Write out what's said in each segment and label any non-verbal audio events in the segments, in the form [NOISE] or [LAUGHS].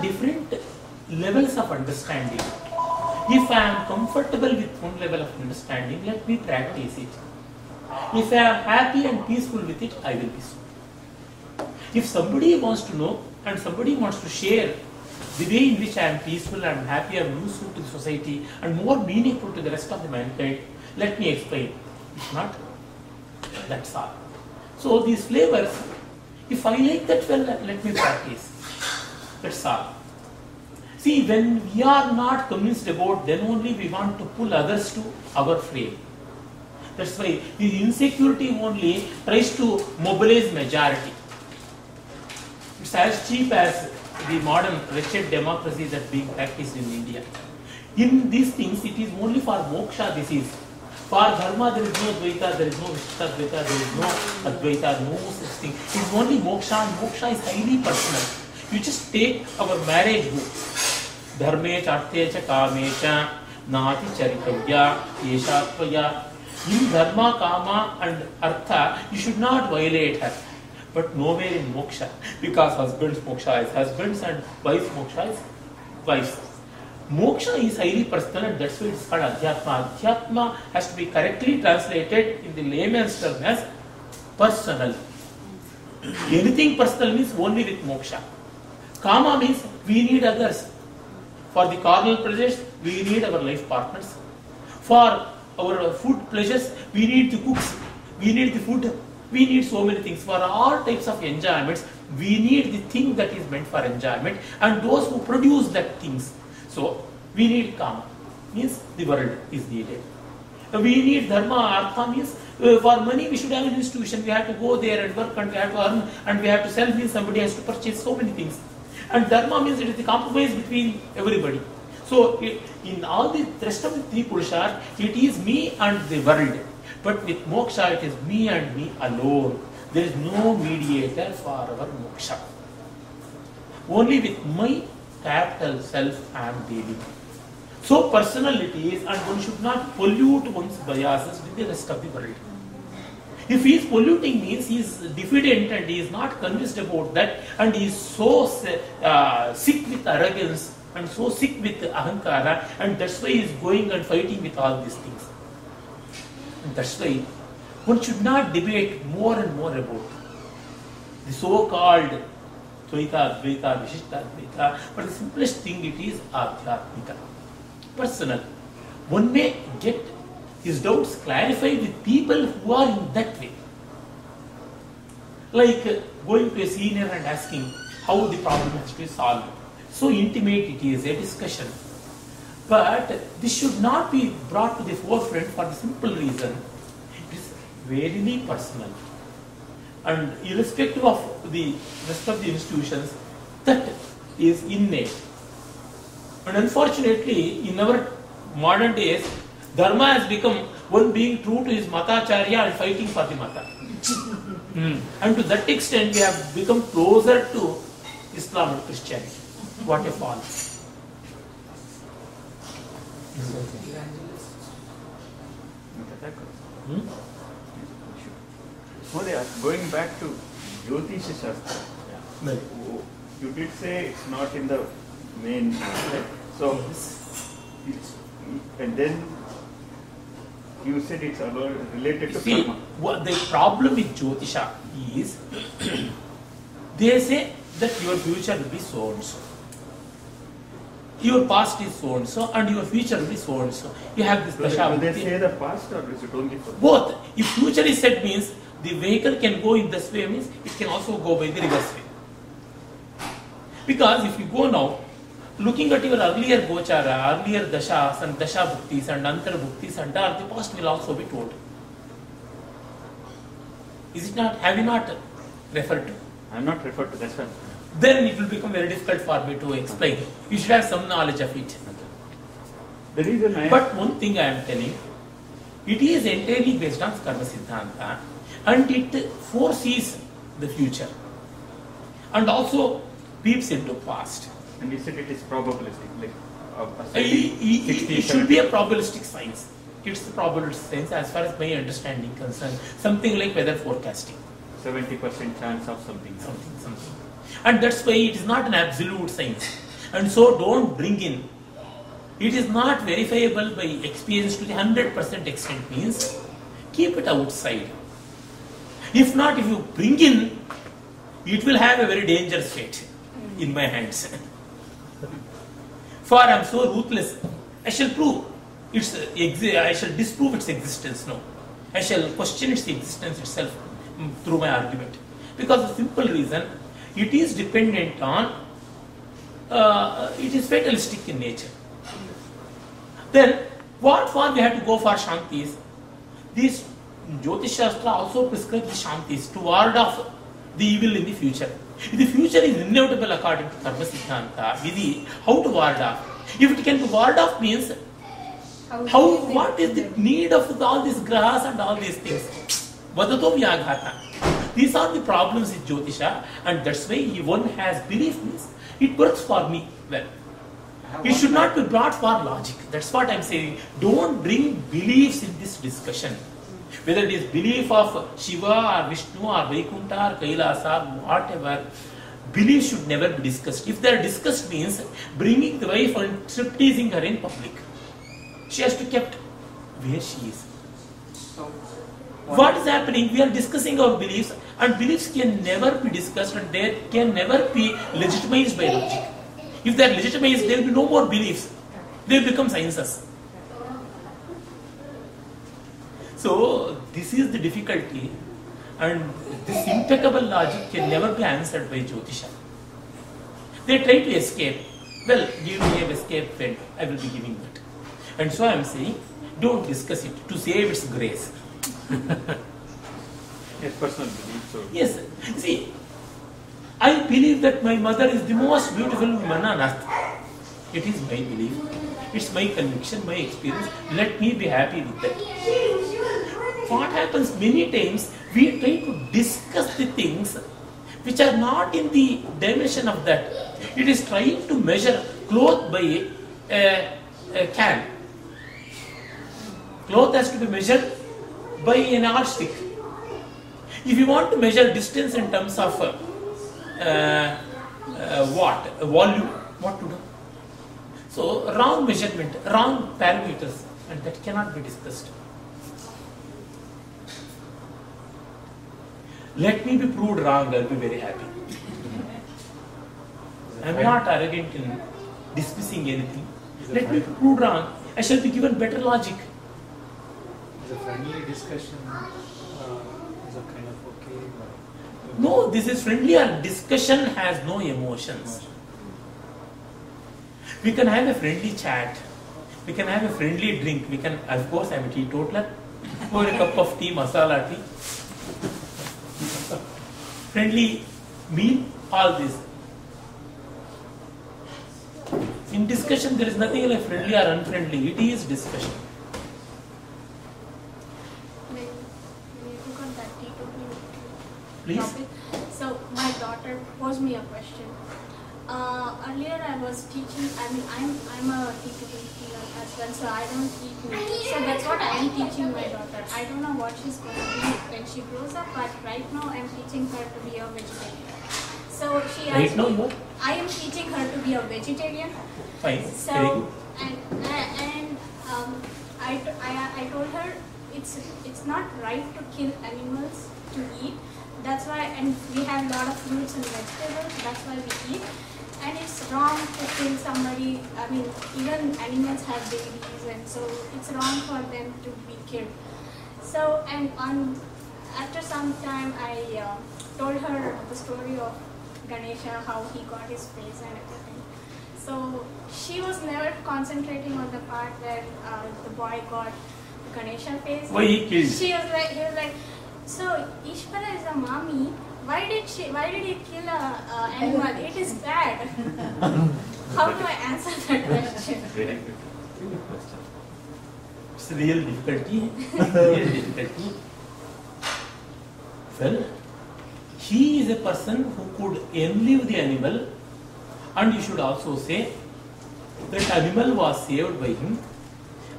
different levels of understanding. If I am comfortable with one level of understanding, let me practice it. If I am happy and peaceful with it, I will be so. If somebody wants to know and somebody wants to share the way in which I am peaceful, I am happy, I am useful to the society and more meaningful to the rest of the mankind, let me explain. If not, that's all. So these flavors, if I like that well, let me practice. See, when we are not convinced about, then only we want to pull others to our frame. That's why the insecurity only tries to mobilize majority. It's as cheap as the modern wretched democracy that being practiced in India. In these things, it is only for moksha this is. For dharma, there is no dvaita, there is no vishishtadvaita, there is no advaita, no such thing. It's only moksha, and moksha is highly personal. You just take our marriage book. Dharme charthe cha cha nati charitavya yesha tvaya. In dharma, kama and artha, you should not violate her. But nowhere in moksha. Because husband's moksha is husband's and wife's moksha is wife's. Moksha is highly personal and that's why it's called Adhyatma. Adhyatma has to be correctly translated in the layman's term as personal. Anything personal means only with moksha. Kama means we need others. For the carnal pleasures, we need our life partners. For our food pleasures, we need the cooks, we need the food, we need so many things. For all types of enjoyments, we need the thing that is meant for enjoyment and those who produce that things. So we need kama, means the world is needed. We need dharma, artha means uh, for money we should have an institution. We have to go there and work and we have to earn and we have to sell means somebody has to purchase so many things. And dharma means it is the compromise between everybody. So in all the rest of the three purushas, it is me and the world. But with moksha, it is me and me alone. There is no mediator for our moksha. Only with my capital self I am dealing. So personal it is, and one should not pollute one's biases with the rest of the world. If he is polluting means he is diffident and he is not convinced about that and he is so uh, sick with arrogance and so sick with ahankara and that's why he is going and fighting with all these things. And that's why one should not debate more and more about the so-called Dvaita, Advaita, Vishishta Advaita, but the simplest thing it is Adhyatmika, personal. One may get his doubts clarified with people who are in that way. Like uh, going to a senior and asking how the problem has to be solved. So intimate it is, a discussion. But this should not be brought to the forefront for the simple reason it is very personal. And irrespective of the rest of the institutions, that is innate. And unfortunately, in our modern days, Dharma has become one being true to his Matacharya and fighting for the Mata. Hmm. And to that extent, we have become closer to Islam and Christianity. What a fall. Hmm? Mahodaya, going back to Jyotisha Shastra, Well, you did say it's not in the main, so it's, and then you said it's related to See, karma. what the problem with Jyotisha is they say that your future will be so and so. Your past is so and so, and your future will be so and so. You have this Do they, dasha do they say the past or is it only for Both. If future is said means the vehicle can go in this way means it can also go by the reverse way. Because if you go now, looking at your earlier gochara, earlier dashas and dasha bhuktis and antar bhuktis and dar, the past will also be told. Is it not? Have you not referred to? I'm not referred to that's one. Then it will become very difficult for me to explain. You should have some knowledge of it. The reason I But one thing I am telling, it is entirely based on Karma Siddhanta and it foresees the future and also peeps into past. And you said it is probabilistic, like uh, I- assigning I- I- 60, It should be a probabilistic science. It's the probabilistic science as far as my understanding concerned. Something like weather forecasting, 70% chance of something. something, something. And that's why it is not an absolute science. And so don't bring in. It is not verifiable by experience to the 100% extent means keep it outside. If not, if you bring in, it will have a very dangerous fate in my hands. [LAUGHS] For I am so ruthless, I shall prove its I shall disprove its existence. No, I shall question its existence itself mm, through my argument. Because the simple reason, it is dependent on, uh, it is fatalistic in nature. Then, what for we have to go for Shantis? These Jyotish Shastra also prescribes Shantis to ward off the evil in the future. If the future is inevitable according to Karma Siddhanta, Vidhi, how to ward off? If it can be ward off means, how, what is the need of all these grahas and all these things? Vadato vyaghata. These are the problems with Jyotisha, and that's why one has belief means it works for me well. It should not be brought for logic. That's what I'm saying. Don't bring beliefs in this discussion. Whether it is belief of Shiva or Vishnu or Vaikuntha or Kailasa or whatever, belief should never be discussed. If they are discussed means bringing the wife and stripteasing her in public. She has to kept where she is. So, What is happening? We are discussing our beliefs, and beliefs can never be discussed, and they can never be legitimized by logic. If they are legitimized, there will be no more beliefs. They will become sciences. So this is the difficulty, and this impeccable logic can never be answered by Jyotisha. They try to escape. Well, give me an escape friend. I will be giving it. And so I am saying, don't discuss it to save its grace. [LAUGHS] Yes, personal belief. So Yes, see, I believe that my mother is the most beautiful woman on earth. It is my belief. It's my conviction, my experience. Let me be happy with that. What happens many times, we try to discuss the things which are not in the dimension of that. It is trying to measure cloth by a, a can. Cloth has to be measured by an yardstick. If you want to measure distance in terms of uh, uh, what uh, volume, what to do? So wrong measurement, wrong parameters, and that cannot be discussed. Let me be proved wrong, I'll be very happy. I'm not arrogant in dismissing anything. Let me be proved wrong. I shall be given better logic. is a friendly discussion uh, is a kind of okay. But No, this is friendly or discussion has no emotions. We can have a friendly chat. We can have a friendly drink. We can, of course, I'm a teetotaler. Pour a cup of tea, masala tea. Friendly meal, all this. In discussion, there is nothing like friendly or unfriendly. It is discussion. When when you took on that teetotal Please. topic, so my daughter posed me a question. Uh, earlier I was teaching, I mean, I'm, I'm a teetotal healer as well, so I don't eat meat. So that's what I am teaching my daughter. I don't know what she's going to be when she grows up, but right now I'm teaching her to be a vegetarian. So she Right asked now, me- I am teaching her to be a vegetarian. fine. Very So, good. and, and um, I, I, I told her it's, it's not right to kill animals to eat. That's why, and we have a lot of fruits and vegetables, that's why we eat. And it's wrong to kill somebody, I mean, even animals have babies, and so it's wrong for them to be killed. So, and on, after some time, I uh, told her the story of Ganesha, how he got his face and everything. So she was never concentrating on the part where uh, the boy got Ganesha face. Why he? She was like, he was like, so Ishvara is a mommy. Why did she? Why did he kill a, a animal? It is bad. [LAUGHS] How do I answer that question? very good. Question. It's a real difficulty. [LAUGHS] real difficulty. Well, he is a person who could enlive the animal, and you should also say that animal was saved by him.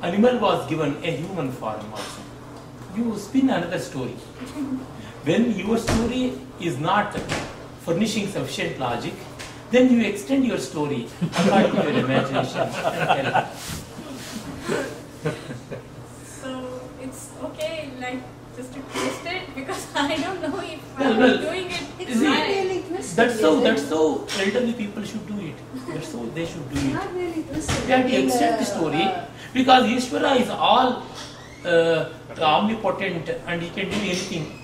Animal was given a human form also. You spin another story. When your story is not furnishing sufficient logic, Then you extend your story according to your imagination. [LAUGHS] So it's okay, like just to twist it because [LAUGHS] I don't know if Well, I'm well, doing it. It's Is it- not really twisted. That's how is that's it? how elderly people should do it. That's how they should do it. Not really twisted. We have to extend the story uh, because Ishvara is all uh, omnipotent and he can do anything,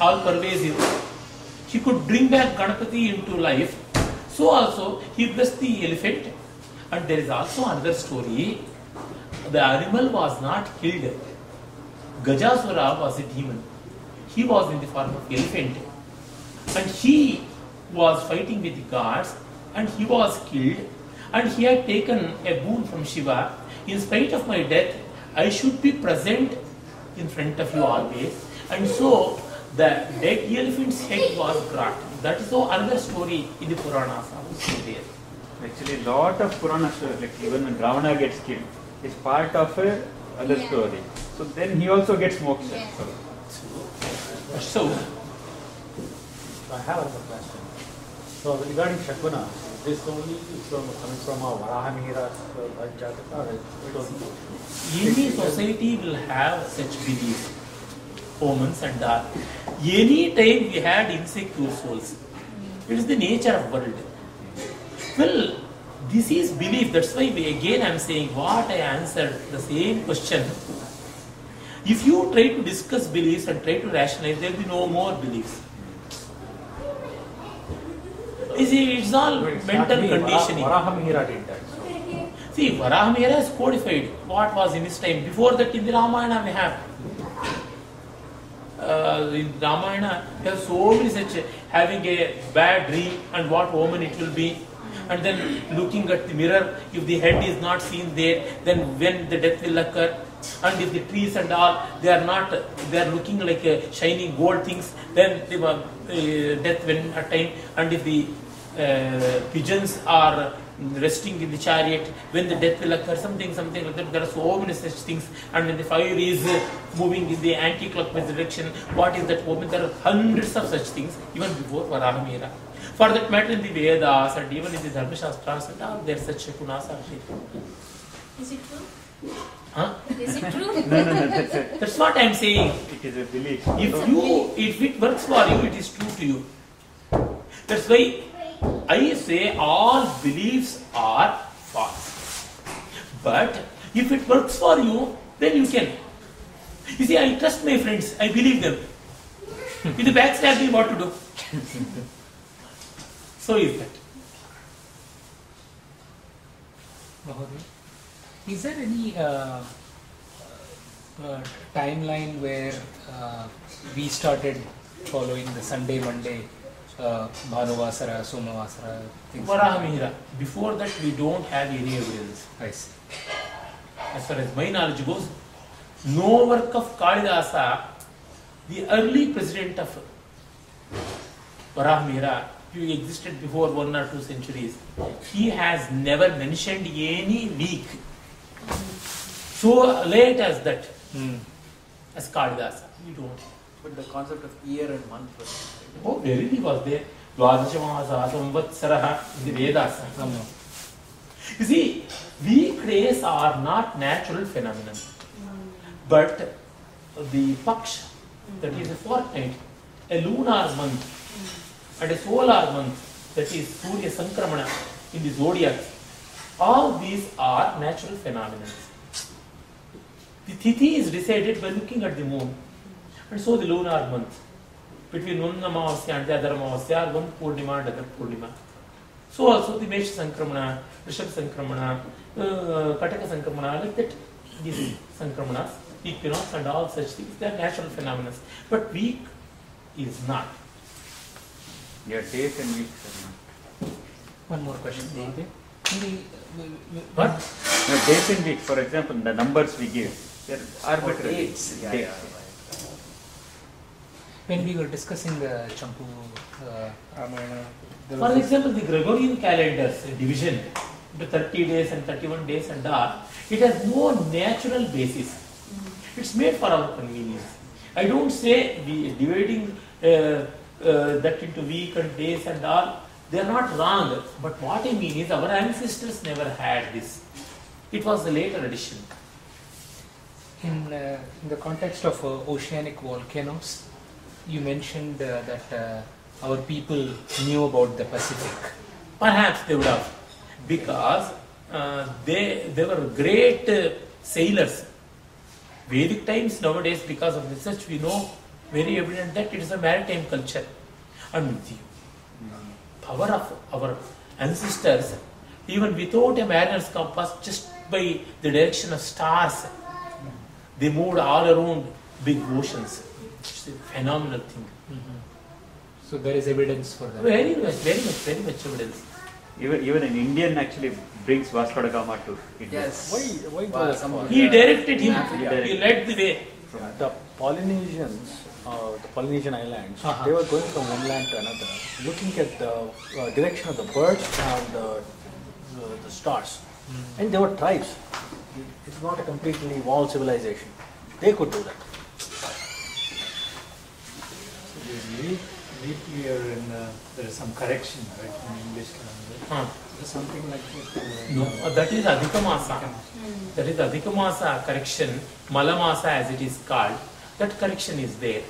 all pervasive. He could bring back Ganapati into life. So also he blessed the elephant. And there is also another story. The animal was not killed. Gajasura was a demon. He was in the form of elephant. And he was fighting with the gods and he was killed and he had taken a boon from Shiva. In spite of my death, I should be present in front of you always. And so the dead elephant's head was brought. That is how another story in the Puranas also there. Actually, lot of Purana stories, like even when Ravana gets killed, is part of a other Yeah. story. So then he also gets moksha. Yeah. So, So So I have another question. So regarding Shakuna, is this only from coming from a Varahamihira Jataka any society will have such beliefs, omens and all. Any time we had insecure souls, it is the nature of world. Well, this is belief. That's why we, again I am saying what I answered the same question. If you try to discuss beliefs and try to rationalize, there will be no more beliefs. You see, it's all It's mental me, conditioning. Varahamihira did that. So. See, Varahamihira has codified what was in his time. Before that, in the Ramayana, we have. Uh, in Ramayana, we have so many such having a bad dream and what omen it will be. And then looking at the mirror, if the head is not seen there, then when the death will occur. And if the trees and all, they are not, they are looking like uh, shiny gold things, then the uh, death when at time. And if the uh, pigeons are resting in the chariot. When the death will occur something something like that. There are so many such things. And when the fire is uh, moving in the anti-clockwise direction what is that omen there are hundreds of such things even before Varahamihira for that matter in the Vedas and even in the Dharma Shastras and all there are such Shakunas are there. Is it true? huh? Is it true? [LAUGHS] no, no, no, that's a, that's what I am saying. It is a belief. if you if it works for you it is true to you. That's why i say all beliefs are false. But if it works for you then you can. You see i trust my friends. I believe them. If they backstab me what to do. [LAUGHS] So is that. Is there any uh, uh, timeline where uh, we started following the Sunday, Monday, uh, Bhanuvasara, Somavasara, things like before that we don't have any evidence I see. as far as my knowledge goes, no work of Kalidasa, the early president of Varahamihira, who existed before one or two centuries, he has never mentioned any week so late as that, Hmm. as Kalidasa. We don't. But the concept of year and month was Oh, there. Dvadashamasa samvatsaraha in the Vedas. Um, You see, weak weekdays are not natural phenomenon, but the Paksha, that is a fortnight, a lunar month, and a solar month, that is Surya Sankramana in the zodiac, all these are natural phenomena. The Tithi is decided by looking at the moon, and so the lunar month, between one Amavasya and the other Amavasya, one Purnima and other Purnima. So also the Mesh Sankramana, Rishabh Sankramana, uh, Kataka Sankramana, like that, these Sankramanas, equinox and all such things, they are natural phenomena. But week is not. Your days and weeks are not. one more question. In the, What? No, days and weeks, for example, the numbers we give, they're arbitrary. dates. Yeah, Dates. yeah, when we were discussing the Champu uh, Ramayana, For example, the Gregorian calendar's division into 30 days and 31 days and all, it has no natural basis. It's made for our convenience. I don't say we dividing uh, uh, that into week and days and all They are not wrong, but what I mean is our ancestors never had this. It was the later addition. In, uh, in the context of uh, oceanic volcanoes, you mentioned uh, that uh, our people knew about the Pacific. Perhaps they would have, because uh, they they were great uh, sailors. Vedic times nowadays, because of research, we know very evident that it is a maritime culture, and the power of our ancestors, even without a mariner's compass, just by the direction of stars, they moved all around big oceans. It's a phenomenal thing. So there is evidence for that. Very much, very much, very much evidence. Even, even an Indian actually brings Vasco da Gama to India. Yes. Why, why Wow, He directed him. Yeah. He led the way. the Polynesians, uh, the Polynesian islands, Uh-huh. they were going from one land to another, looking at the uh, direction of the birds and the, the, the stars. And they were tribes. It's not a completely evolved civilization. They could do that. Read, leap year and uh, there is some correction, right, in English calendar. Huh. Something like that. uh, No, uh, that is Adhikamasa. That is Adhikamasa correction, Malamasa as it is called. That correction is there.